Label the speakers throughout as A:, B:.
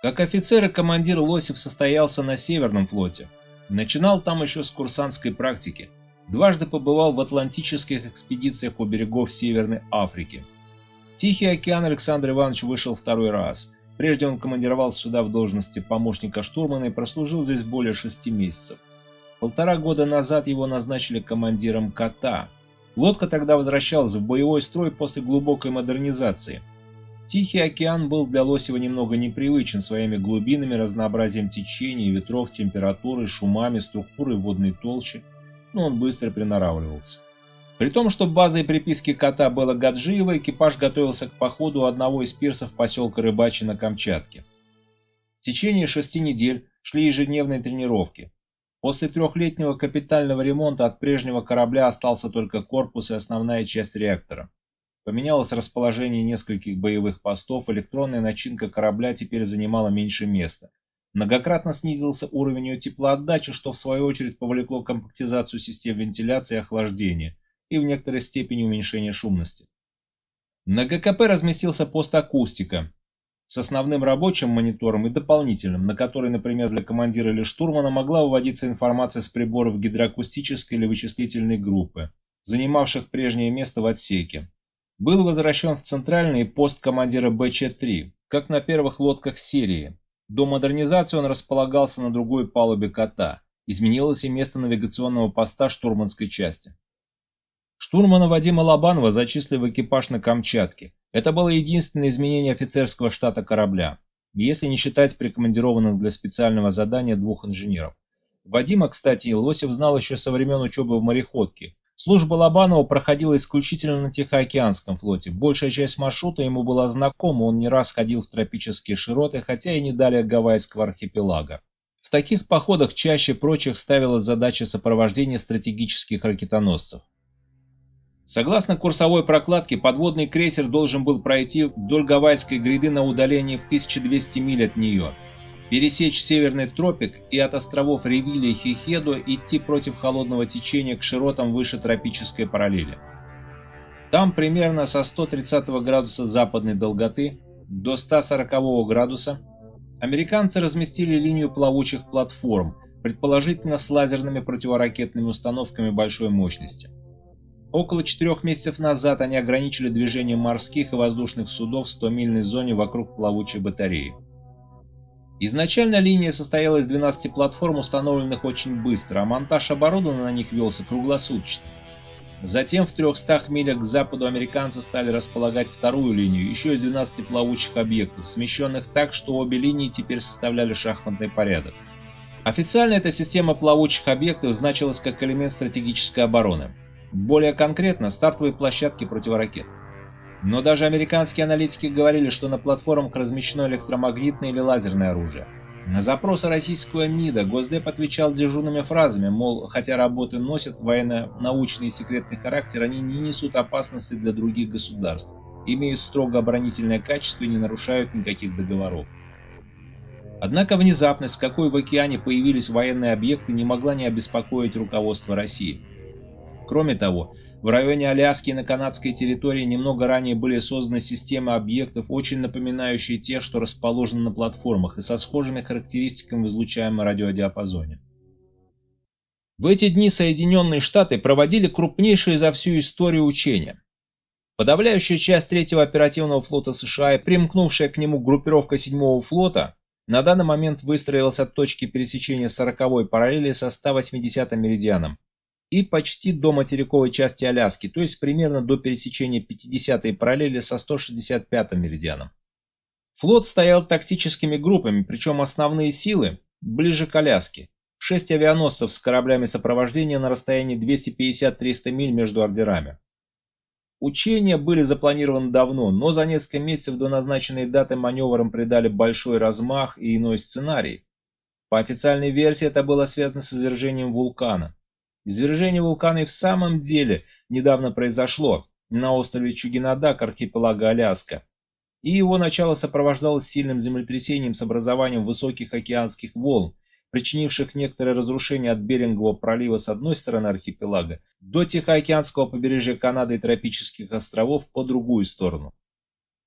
A: Как офицер и командир Лосев состоялся на Северном флоте. Начинал там еще с курсантской практики. Дважды побывал в атлантических экспедициях у берегов Северной Африки. Тихий океан Александр Иванович вышел второй раз. Прежде он командировался сюда в должности помощника штурмана и прослужил здесь более шести месяцев. Полтора года назад его назначили командиром «Кота». Лодка тогда возвращалась в боевой строй после глубокой модернизации. Тихий океан был для Лосева немного непривычен своими глубинами, разнообразием течений, ветров, температуры, шумами, структурой водной толщи, но он быстро приноравливался. При том, что базой приписки кота было Гаджиево, экипаж готовился к походу одного из пирсов поселка Рыбачи на Камчатке. В течение шести недель шли ежедневные тренировки. После трехлетнего капитального ремонта от прежнего корабля остался только корпус и основная часть реактора. Поменялось расположение нескольких боевых постов, электронная начинка корабля теперь занимала меньше места. Многократно снизился уровень ее теплоотдачи, что в свою очередь повлекло компактизацию систем вентиляции и охлаждения – и в некоторой степени уменьшение шумности. На ГКП разместился пост акустика с основным рабочим монитором и дополнительным, на который, например, для командира или штурмана могла выводиться информация с приборов гидроакустической или вычислительной группы, занимавших прежнее место в отсеке. Был возвращен в центральный пост командира БЧ-3, как на первых лодках серии. До модернизации он располагался на другой палубе кота. Изменилось и место навигационного поста штурманской части. Штурмана Вадима Лобанова зачислили в экипаж на Камчатке. Это было единственное изменение офицерского штата корабля, если не считать прикомандированных для специального задания двух инженеров. Вадима, кстати, Лосев знал еще со времен учебы в мореходке. Служба Лобанова проходила исключительно на Тихоокеанском флоте. Большая часть маршрута ему была знакома, он не раз ходил в тропические широты, хотя и не далее Гавайского архипелага. В таких походах чаще прочих ставилась задача сопровождения стратегических ракетоносцев. Согласно курсовой прокладке, подводный крейсер должен был пройти вдоль Гавайской гряды на удалении в 1200 миль от нее, пересечь Северный тропик и от островов Ревили и Хихедо идти против холодного течения к широтам выше тропической параллели. Там примерно со 130 градуса западной долготы до 140 градуса американцы разместили линию плавучих платформ, предположительно с лазерными противоракетными установками большой мощности. Около четырех месяцев назад они ограничили движение морских и воздушных судов в 100-мильной зоне вокруг плавучей батареи. Изначально линия состояла из 12 платформ, установленных очень быстро, а монтаж оборудования на них велся круглосуточно. Затем в 300 милях к западу американцы стали располагать вторую линию, еще из 12 плавучих объектов, смещенных так, что обе линии теперь составляли шахматный порядок. Официально эта система плавучих объектов значилась как элемент стратегической обороны. Более конкретно, стартовые площадки противоракет. Но даже американские аналитики говорили, что на платформах размещено электромагнитное или лазерное оружие. На запросы российского МИДа Госдеп отвечал дежурными фразами, мол, хотя работы носят военно-научный и секретный характер, они не несут опасности для других государств, имеют строго оборонительное качество и не нарушают никаких договоров. Однако внезапность, с какой в океане появились военные объекты, не могла не обеспокоить руководство России. Кроме того, в районе Аляски и на канадской территории немного ранее были созданы системы объектов, очень напоминающие те, что расположены на платформах и со схожими характеристиками в излучаемом радиодиапазоне. В эти дни Соединенные Штаты проводили крупнейшие за всю историю учения. Подавляющая часть третьего оперативного флота США и примкнувшая к нему группировка седьмого флота на данный момент выстроилась от точки пересечения 40-й параллели со 180-м меридианом и почти до материковой части Аляски, то есть примерно до пересечения 50-й параллели со 165-м меридианом. Флот стоял тактическими группами, причем основные силы ближе к Аляске. Шесть авианосцев с кораблями сопровождения на расстоянии 250-300 миль между ордерами. Учения были запланированы давно, но за несколько месяцев до назначенной даты маневрам придали большой размах и иной сценарий. По официальной версии это было связано с извержением вулкана. Извержение вулкана и в самом деле недавно произошло на острове Чугинадак архипелага Аляска, и его начало сопровождалось сильным землетрясением с образованием высоких океанских волн, причинивших некоторое разрушение от Берингового пролива с одной стороны архипелага до Тихоокеанского побережья Канады и тропических островов по другую сторону.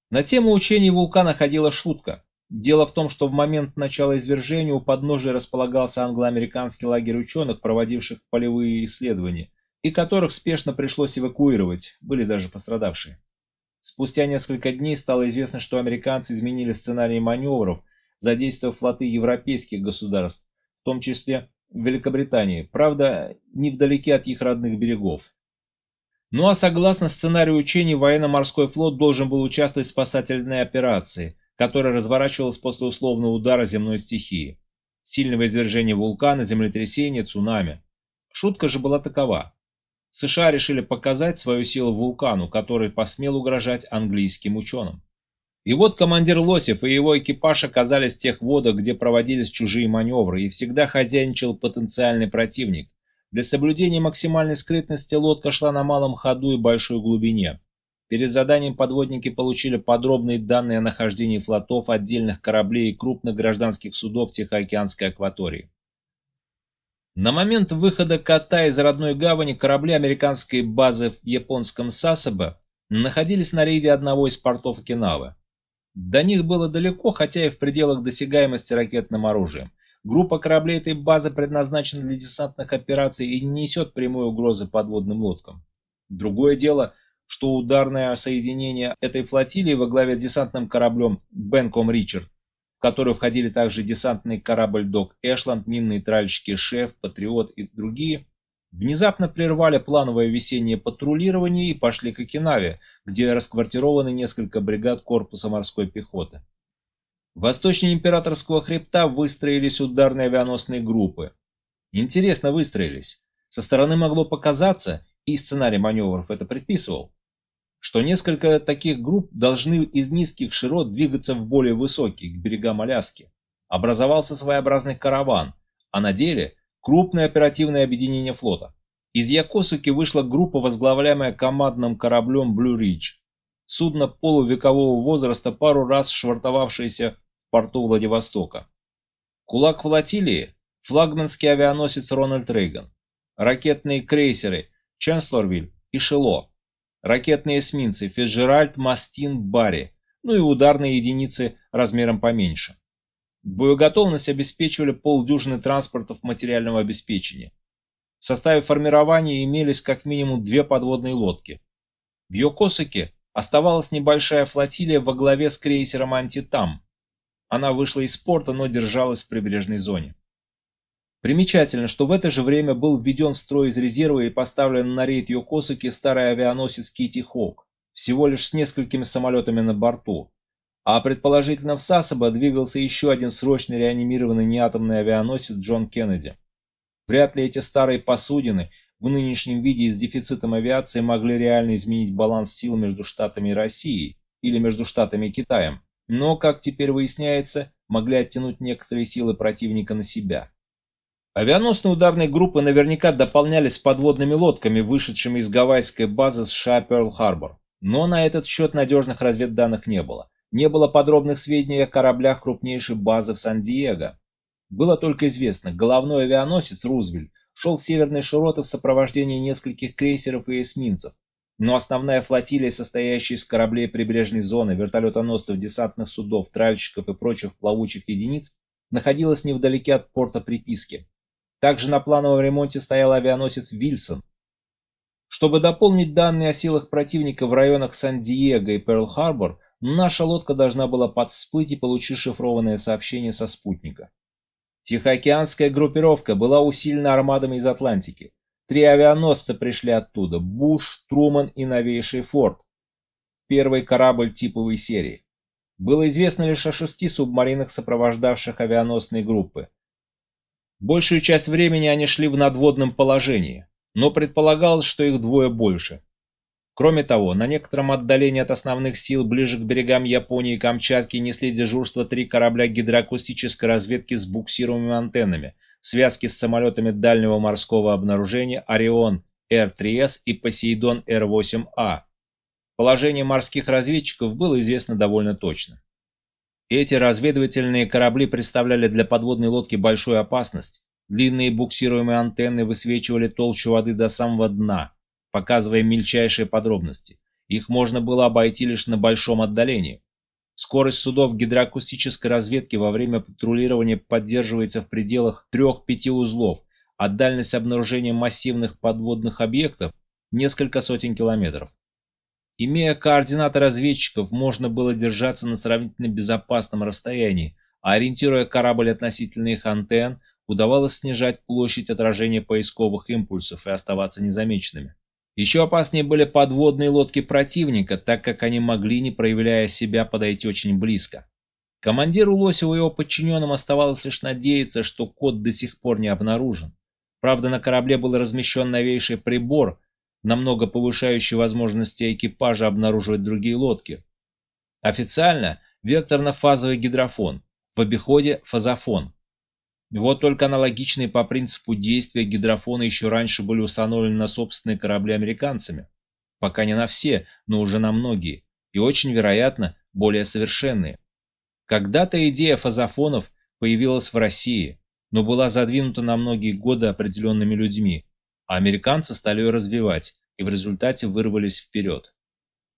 A: На тему учений вулкана ходила шутка. Дело в том, что в момент начала извержения у подножия располагался англо-американский лагерь ученых, проводивших полевые исследования, и которых спешно пришлось эвакуировать, были даже пострадавшие. Спустя несколько дней стало известно, что американцы изменили сценарий маневров, задействовав флоты европейских государств, в том числе Великобритании, правда, не вдалеке от их родных берегов. Ну а согласно сценарию учений, военно-морской флот должен был участвовать в спасательной операции, которая разворачивалась после условного удара земной стихии. Сильного извержения вулкана, землетрясения, цунами. Шутка же была такова. США решили показать свою силу вулкану, который посмел угрожать английским ученым. И вот командир Лосев и его экипаж оказались в тех водах, где проводились чужие маневры, и всегда хозяйничал потенциальный противник. Для соблюдения максимальной скрытности лодка шла на малом ходу и большой глубине. Перед заданием подводники получили подробные данные о нахождении флотов, отдельных кораблей и крупных гражданских судов Тихоокеанской акватории. На момент выхода кота из родной гавани корабли американской базы в японском Сасабе находились на рейде одного из портов Окинавы. До них было далеко, хотя и в пределах досягаемости ракетным оружием. Группа кораблей этой базы предназначена для десантных операций и не несет прямой угрозы подводным лодкам. Другое дело, что ударное соединение этой флотилии во главе с десантным кораблем Бенком Ричард, в который входили также десантный корабль Док Эшланд, минные тральщики Шеф, Патриот и другие, внезапно прервали плановое весеннее патрулирование и пошли к Окинаве, где расквартированы несколько бригад корпуса морской пехоты. Восточнее Императорского хребта выстроились ударные авианосные группы. Интересно выстроились. Со стороны могло показаться, и сценарий маневров это предписывал, что несколько таких групп должны из низких широт двигаться в более высокие, к берегам Аляски. Образовался своеобразный караван, а на деле крупное оперативное объединение флота. Из Якосуки вышла группа, возглавляемая командным кораблем Blue Ridge. Судно полувекового возраста, пару раз швартовавшееся в порту Владивостока. Кулак флотилии – флагманский авианосец Рональд Рейган. Ракетные крейсеры Ченслорвиль и Шило. Ракетные эсминцы Фиджеральд, Мастин, Барри. Ну и ударные единицы размером поменьше. Боеготовность обеспечивали полдюжины транспортов материального обеспечения. В составе формирования имелись как минимум две подводные лодки. В Йокосуке оставалась небольшая флотилия во главе с крейсером «Антитам». Она вышла из порта, но держалась в прибрежной зоне. Примечательно, что в это же время был введен в строй из резерва и поставлен на рейд Йокосуки старый авианосец Кити Хок, всего лишь с несколькими самолетами на борту, а предположительно в Сасабо двигался еще один срочно реанимированный неатомный авианосец Джон Кеннеди. Вряд ли эти старые посудины в нынешнем виде и с дефицитом авиации могли реально изменить баланс сил между Штатами и Россией или между Штатами и Китаем, но, как теперь выясняется, могли оттянуть некоторые силы противника на себя. Авианосные ударные группы наверняка дополнялись подводными лодками, вышедшими из гавайской базы США Перл-Харбор, но на этот счет надежных разведданных не было. Не было подробных сведений о кораблях крупнейшей базы в Сан-Диего. Было только известно, головной авианосец «Рузвельт» шел в северные широты в сопровождении нескольких крейсеров и эсминцев, но основная флотилия, состоящая из кораблей прибрежной зоны, вертолетоносцев, десантных судов, тральщиков и прочих плавучих единиц, находилась невдалеке от порта приписки. Также на плановом ремонте стоял авианосец «Вильсон». Чтобы дополнить данные о силах противника в районах Сан-Диего и Перл-Харбор, Наша лодка должна была подсплыть и получить шифрованное сообщение со спутника. Тихоокеанская группировка была усилена армадами из Атлантики. Три авианосца пришли оттуда – Буш, Труман и новейший Форд. Первый корабль типовой серии. Было известно лишь о шести субмаринах, сопровождавших авианосные группы. Большую часть времени они шли в надводном положении, но предполагалось, что их двое больше – Кроме того, на некотором отдалении от основных сил ближе к берегам Японии и Камчатки несли дежурство три корабля гидроакустической разведки с буксируемыми антеннами, связки с самолетами дальнего морского обнаружения «Орион» Р-3С и «Посейдон» Р-8А. Положение морских разведчиков было известно довольно точно. Эти разведывательные корабли представляли для подводной лодки большую опасность. Длинные буксируемые антенны высвечивали толщу воды до самого дна, показывая мельчайшие подробности. Их можно было обойти лишь на большом отдалении. Скорость судов гидроакустической разведки во время патрулирования поддерживается в пределах 3-5 узлов, а дальность обнаружения массивных подводных объектов – несколько сотен километров. Имея координаты разведчиков, можно было держаться на сравнительно безопасном расстоянии, а ориентируя корабль относительно их антенн, удавалось снижать площадь отражения поисковых импульсов и оставаться незамеченными. Еще опаснее были подводные лодки противника, так как они могли, не проявляя себя, подойти очень близко. Командиру Лосеву и его подчиненным оставалось лишь надеяться, что код до сих пор не обнаружен. Правда, на корабле был размещен новейший прибор, намного повышающий возможности экипажа обнаруживать другие лодки. Официально векторно-фазовый гидрофон, в обиходе фазофон. Вот только аналогичные по принципу действия гидрофоны еще раньше были установлены на собственные корабли американцами. Пока не на все, но уже на многие. И очень вероятно, более совершенные. Когда-то идея фазофонов появилась в России, но была задвинута на многие годы определенными людьми, а американцы стали ее развивать и в результате вырвались вперед.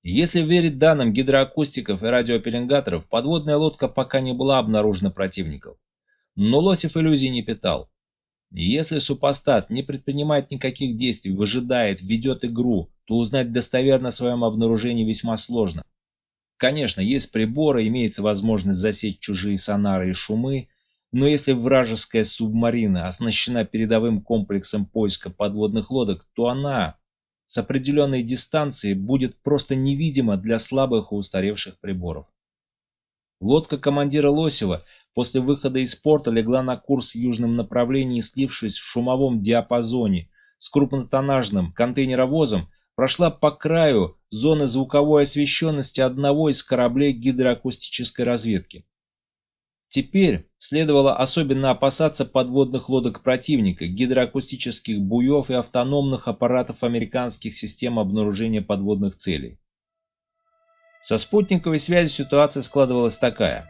A: Если верить данным гидроакустиков и радиопеленгаторов, подводная лодка пока не была обнаружена противником. Но Лосев иллюзий не питал. Если супостат не предпринимает никаких действий, выжидает, ведет игру, то узнать достоверно о своем обнаружении весьма сложно. Конечно, есть приборы, имеется возможность засечь чужие сонары и шумы, но если вражеская субмарина оснащена передовым комплексом поиска подводных лодок, то она с определенной дистанции будет просто невидима для слабых и устаревших приборов. Лодка командира Лосева после выхода из порта легла на курс в южном направлении, слившись в шумовом диапазоне с крупнотоннажным контейнеровозом, прошла по краю зоны звуковой освещенности одного из кораблей гидроакустической разведки. Теперь следовало особенно опасаться подводных лодок противника, гидроакустических буев и автономных аппаратов американских систем обнаружения подводных целей. Со спутниковой связью ситуация складывалась такая.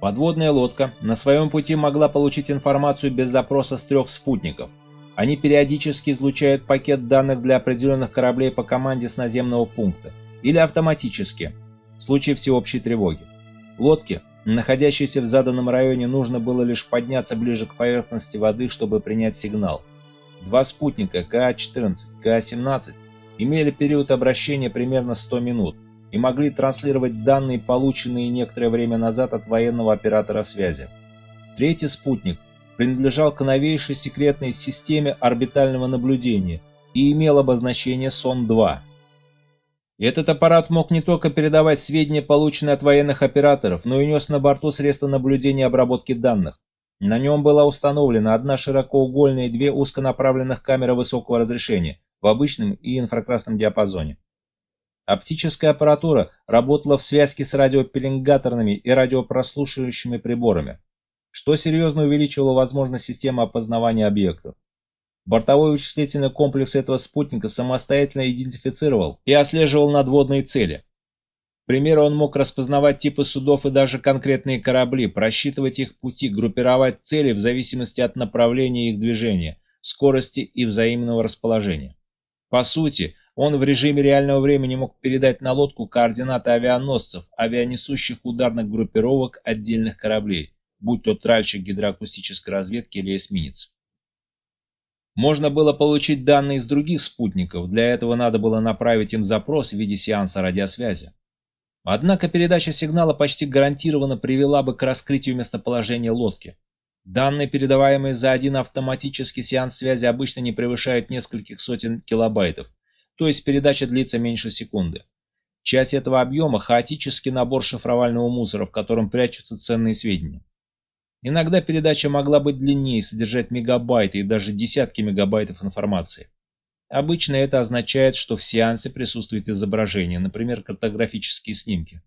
A: Подводная лодка на своем пути могла получить информацию без запроса с трех спутников. Они периодически излучают пакет данных для определенных кораблей по команде с наземного пункта или автоматически, в случае всеобщей тревоги. Лодки, находящиеся в заданном районе, нужно было лишь подняться ближе к поверхности воды, чтобы принять сигнал. Два спутника КА-14, КА-17 имели период обращения примерно 100 минут, и могли транслировать данные, полученные некоторое время назад от военного оператора связи. Третий спутник принадлежал к новейшей секретной системе орбитального наблюдения и имел обозначение СОН-2. Этот аппарат мог не только передавать сведения, полученные от военных операторов, но и нес на борту средства наблюдения и обработки данных. На нем была установлена одна широкоугольная и две узконаправленных камеры высокого разрешения в обычном и инфракрасном диапазоне. Оптическая аппаратура работала в связке с радиопеленгаторными и радиопрослушивающими приборами, что серьезно увеличивало возможность системы опознавания объектов. Бортовой вычислительный комплекс этого спутника самостоятельно идентифицировал и отслеживал надводные цели. К примеру, он мог распознавать типы судов и даже конкретные корабли, просчитывать их пути, группировать цели в зависимости от направления их движения, скорости и взаимного расположения. По сути, он в режиме реального времени мог передать на лодку координаты авианосцев, авианесущих ударных группировок отдельных кораблей, будь то тральщик гидроакустической разведки или эсминец. Можно было получить данные из других спутников, для этого надо было направить им запрос в виде сеанса радиосвязи. Однако передача сигнала почти гарантированно привела бы к раскрытию местоположения лодки. Данные, передаваемые за один автоматический сеанс связи, обычно не превышают нескольких сотен килобайтов, то есть передача длится меньше секунды. Часть этого объема – хаотический набор шифровального мусора, в котором прячутся ценные сведения. Иногда передача могла быть длиннее, содержать мегабайты и даже десятки мегабайтов информации. Обычно это означает, что в сеансе присутствует изображение, например, картографические снимки.